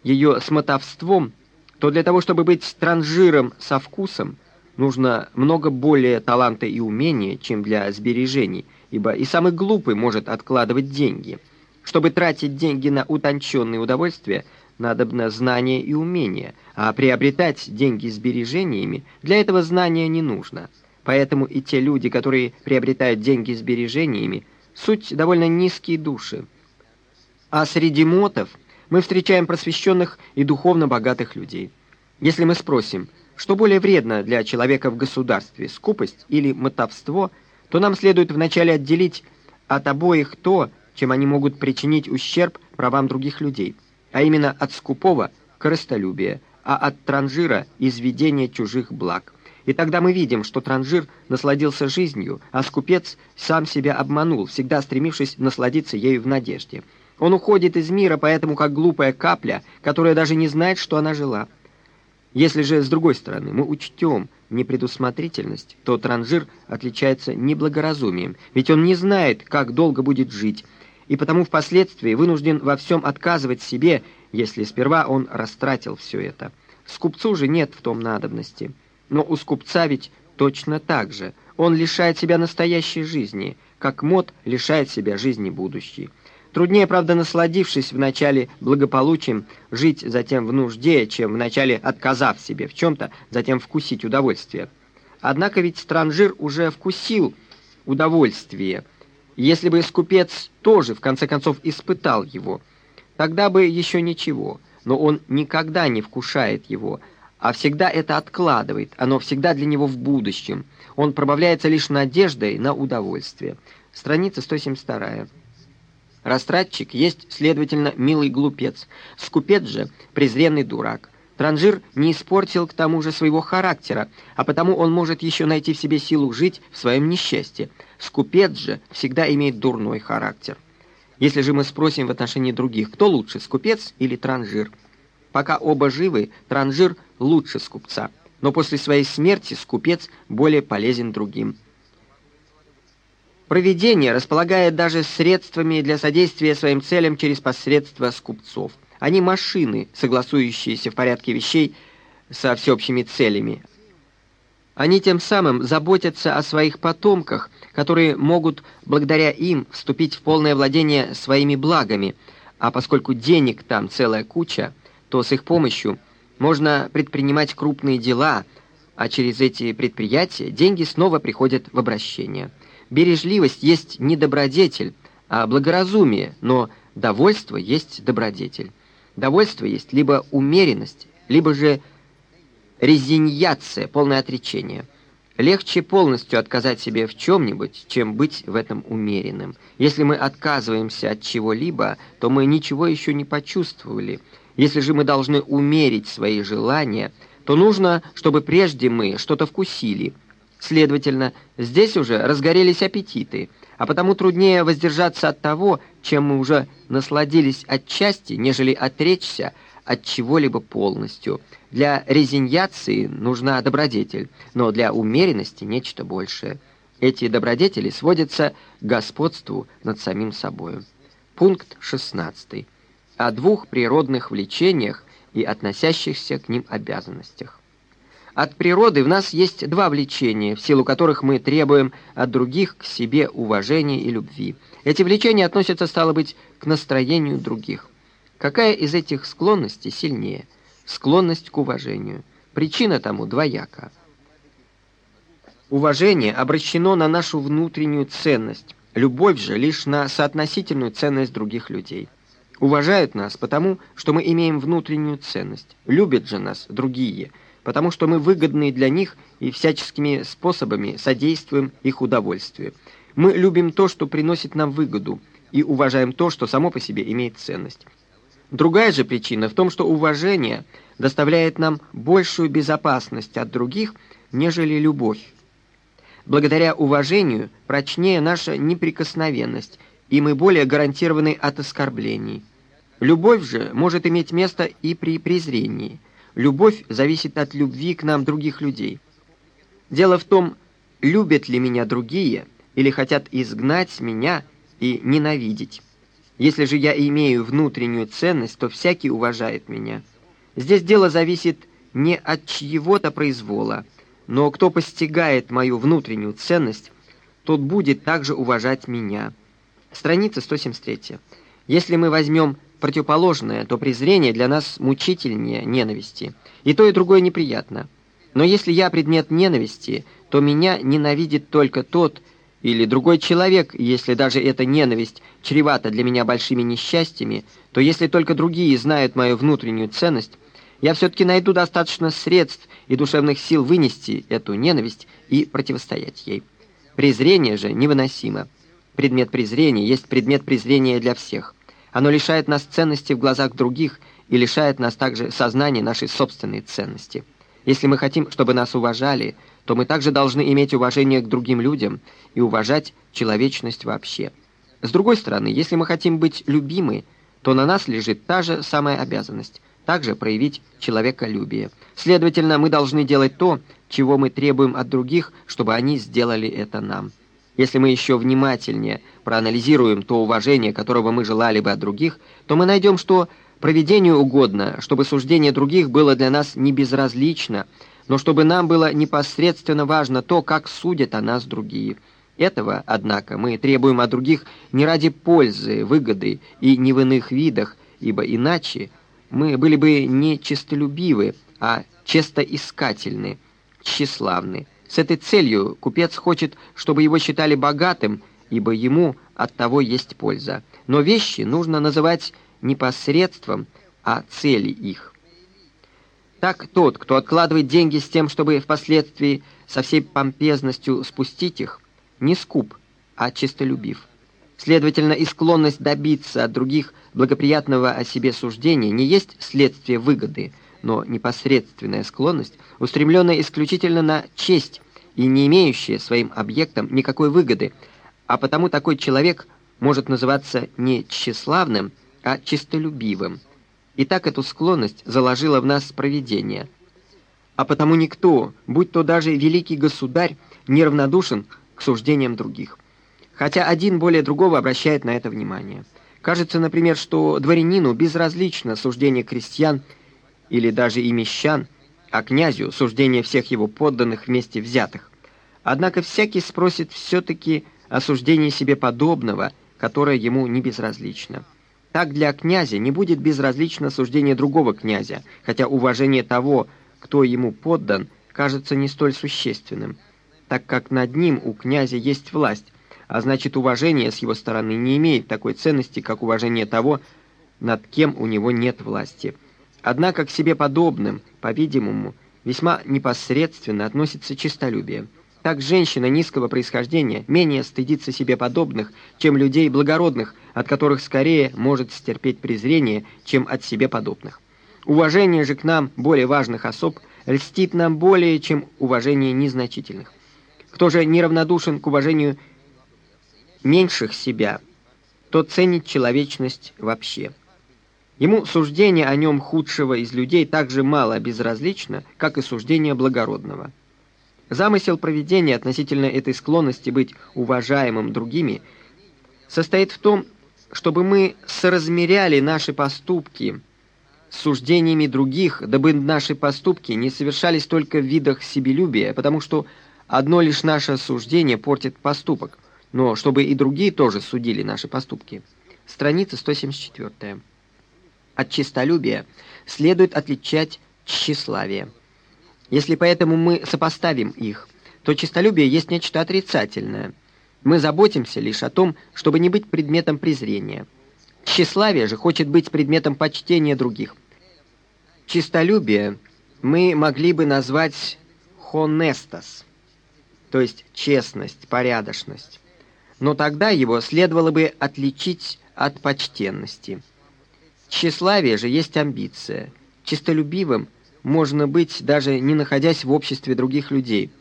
ее с мотовством, то для того, чтобы быть транжиром со вкусом, нужно много более таланта и умения, чем для сбережений, ибо и самый глупый может откладывать деньги. Чтобы тратить деньги на утонченные удовольствия, надобно знание и умение, а приобретать деньги сбережениями для этого знания не нужно – Поэтому и те люди, которые приобретают деньги сбережениями, суть довольно низкие души. А среди мотов мы встречаем просвещенных и духовно богатых людей. Если мы спросим, что более вредно для человека в государстве, скупость или мотовство, то нам следует вначале отделить от обоих то, чем они могут причинить ущерб правам других людей, а именно от скупого – корыстолюбия, а от транжира – изведения чужих благ. И тогда мы видим, что транжир насладился жизнью, а скупец сам себя обманул, всегда стремившись насладиться ею в надежде. Он уходит из мира, поэтому как глупая капля, которая даже не знает, что она жила. Если же, с другой стороны, мы учтем непредусмотрительность, то транжир отличается неблагоразумием, ведь он не знает, как долго будет жить, и потому впоследствии вынужден во всем отказывать себе, если сперва он растратил все это. Скупцу же нет в том надобности. Но у скупца ведь точно так же. Он лишает себя настоящей жизни, как мод лишает себя жизни будущей. Труднее, правда, насладившись вначале благополучием, жить затем в нужде, чем вначале отказав себе в чем-то, затем вкусить удовольствие. Однако ведь транжир уже вкусил удовольствие. Если бы скупец тоже, в конце концов, испытал его, тогда бы еще ничего, но он никогда не вкушает его, а всегда это откладывает, оно всегда для него в будущем. Он пробавляется лишь надеждой на удовольствие. Страница 172. Растратчик есть, следовательно, милый глупец. Скупец же – презренный дурак. Транжир не испортил к тому же своего характера, а потому он может еще найти в себе силу жить в своем несчастье. Скупец же всегда имеет дурной характер. Если же мы спросим в отношении других, кто лучше, скупец или транжир? Пока оба живы, транжир лучше скупца, но после своей смерти скупец более полезен другим. Проведение располагает даже средствами для содействия своим целям через посредство скупцов. Они машины, согласующиеся в порядке вещей со всеобщими целями. Они тем самым заботятся о своих потомках, которые могут благодаря им вступить в полное владение своими благами, а поскольку денег там целая куча, то с их помощью можно предпринимать крупные дела, а через эти предприятия деньги снова приходят в обращение. Бережливость есть не добродетель, а благоразумие, но довольство есть добродетель. Довольство есть либо умеренность, либо же резиньяция, полное отречение. Легче полностью отказать себе в чем-нибудь, чем быть в этом умеренным. Если мы отказываемся от чего-либо, то мы ничего еще не почувствовали. Если же мы должны умерить свои желания, то нужно, чтобы прежде мы что-то вкусили. Следовательно, здесь уже разгорелись аппетиты, а потому труднее воздержаться от того, чем мы уже насладились отчасти, нежели отречься от чего-либо полностью. Для резиньяции нужна добродетель, но для умеренности нечто большее. Эти добродетели сводятся к господству над самим собою. Пункт 16. О двух природных влечениях и относящихся к ним обязанностях. От природы в нас есть два влечения, в силу которых мы требуем от других к себе уважения и любви. Эти влечения относятся, стало быть, к настроению других. Какая из этих склонностей сильнее? Склонность к уважению. Причина тому двояка. Уважение обращено на нашу внутреннюю ценность, любовь же лишь на соотносительную ценность других людей. Уважают нас потому, что мы имеем внутреннюю ценность. Любят же нас другие, потому что мы выгодны для них и всяческими способами содействуем их удовольствию. Мы любим то, что приносит нам выгоду, и уважаем то, что само по себе имеет ценность. Другая же причина в том, что уважение доставляет нам большую безопасность от других, нежели любовь. Благодаря уважению прочнее наша неприкосновенность, и мы более гарантированы от оскорблений. Любовь же может иметь место и при презрении. Любовь зависит от любви к нам других людей. Дело в том, любят ли меня другие или хотят изгнать меня и ненавидеть. Если же я имею внутреннюю ценность, то всякий уважает меня. Здесь дело зависит не от чьего-то произвола, но кто постигает мою внутреннюю ценность, тот будет также уважать меня. Страница 173. Если мы возьмем противоположное, то презрение для нас мучительнее ненависти. И то, и другое неприятно. Но если я предмет ненависти, то меня ненавидит только тот, или другой человек, если даже эта ненависть чревата для меня большими несчастьями, то если только другие знают мою внутреннюю ценность, я все-таки найду достаточно средств и душевных сил вынести эту ненависть и противостоять ей. Презрение же невыносимо. Предмет презрения есть предмет презрения для всех. Оно лишает нас ценности в глазах других и лишает нас также сознания нашей собственной ценности. Если мы хотим, чтобы нас уважали, то мы также должны иметь уважение к другим людям и уважать человечность вообще. С другой стороны, если мы хотим быть любимы, то на нас лежит та же самая обязанность – также проявить человеколюбие. Следовательно, мы должны делать то, чего мы требуем от других, чтобы они сделали это нам. Если мы еще внимательнее проанализируем то уважение, которого мы желали бы от других, то мы найдем, что проведению угодно, чтобы суждение других было для нас не безразлично, но чтобы нам было непосредственно важно то, как судят о нас другие. Этого, однако, мы требуем от других не ради пользы, выгоды и не в иных видах, ибо иначе мы были бы не честолюбивы, а честоискательны, тщеславны. С этой целью купец хочет, чтобы его считали богатым, ибо ему от того есть польза. Но вещи нужно называть не посредством, а цели их. Так тот, кто откладывает деньги с тем, чтобы впоследствии со всей помпезностью спустить их, не скуп, а честолюбив. Следовательно, и склонность добиться от других благоприятного о себе суждения не есть следствие выгоды, но непосредственная склонность, устремленная исключительно на честь и не имеющая своим объектом никакой выгоды, а потому такой человек может называться не тщеславным, а чистолюбивым. И так эту склонность заложило в нас провидение. А потому никто, будь то даже великий государь, неравнодушен к суждениям других. Хотя один более другого обращает на это внимание. Кажется, например, что дворянину безразлично суждение крестьян или даже и мещан, а князю суждение всех его подданных вместе взятых. Однако всякий спросит все-таки о суждении себе подобного, которое ему не безразлично. Так для князя не будет безразлично суждение другого князя, хотя уважение того, кто ему поддан, кажется не столь существенным, так как над ним у князя есть власть, а значит уважение с его стороны не имеет такой ценности, как уважение того, над кем у него нет власти. Однако к себе подобным, по-видимому, весьма непосредственно относится честолюбие. Так женщина низкого происхождения менее стыдится себе подобных, чем людей благородных, от которых скорее может стерпеть презрение, чем от себе подобных. Уважение же к нам более важных особ льстит нам более, чем уважение незначительных. Кто же неравнодушен к уважению меньших себя, тот ценит человечность вообще. Ему суждение о нем худшего из людей так же мало безразлично, как и суждение благородного. Замысел проведения относительно этой склонности быть уважаемым другими состоит в том, чтобы мы соразмеряли наши поступки с суждениями других, дабы наши поступки не совершались только в видах себелюбия, потому что одно лишь наше суждение портит поступок, но чтобы и другие тоже судили наши поступки. Страница 174. От честолюбия следует отличать тщеславие. Если поэтому мы сопоставим их, то честолюбие есть нечто отрицательное. Мы заботимся лишь о том, чтобы не быть предметом презрения. Тщеславие же хочет быть предметом почтения других. Чистолюбие мы могли бы назвать «хонестас», то есть честность, порядочность. Но тогда его следовало бы отличить от почтенности. Тщеславие же есть амбиция. Чистолюбивым – можно быть, даже не находясь в обществе других людей.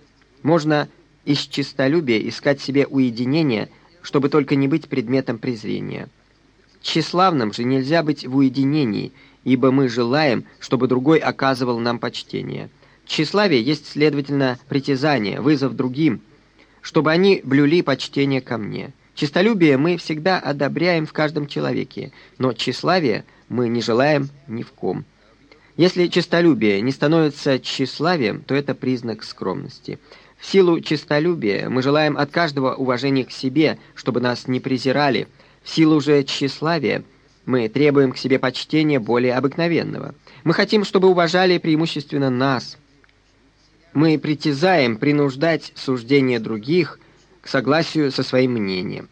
Можно из честолюбия искать себе уединение, чтобы только не быть предметом презрения. Тщеславным же нельзя быть в уединении, ибо мы желаем, чтобы другой оказывал нам почтение. Тщеславие есть, следовательно, притязание, вызов другим, чтобы они блюли почтение ко мне. Честолюбие мы всегда одобряем в каждом человеке, но тщеславие мы не желаем ни в ком. Если честолюбие не становится тщеславием, то это признак скромности. В силу честолюбия мы желаем от каждого уважения к себе, чтобы нас не презирали. В силу же тщеславия мы требуем к себе почтения более обыкновенного. Мы хотим, чтобы уважали преимущественно нас. Мы притязаем принуждать суждения других к согласию со своим мнением.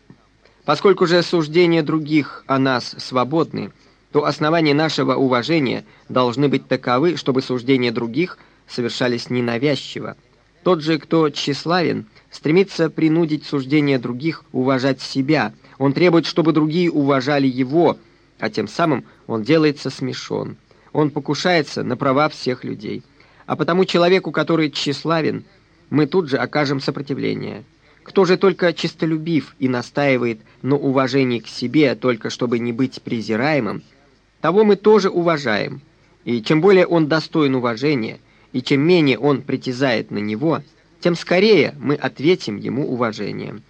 Поскольку же суждения других о нас свободны, то основания нашего уважения должны быть таковы, чтобы суждения других совершались ненавязчиво. Тот же, кто тщеславен, стремится принудить суждения других уважать себя. Он требует, чтобы другие уважали его, а тем самым он делается смешон. Он покушается на права всех людей. А потому человеку, который тщеславен, мы тут же окажем сопротивление. Кто же только чистолюбив и настаивает на уважении к себе, только чтобы не быть презираемым, того мы тоже уважаем, и чем более он достоин уважения, и чем менее он притязает на него, тем скорее мы ответим ему уважением.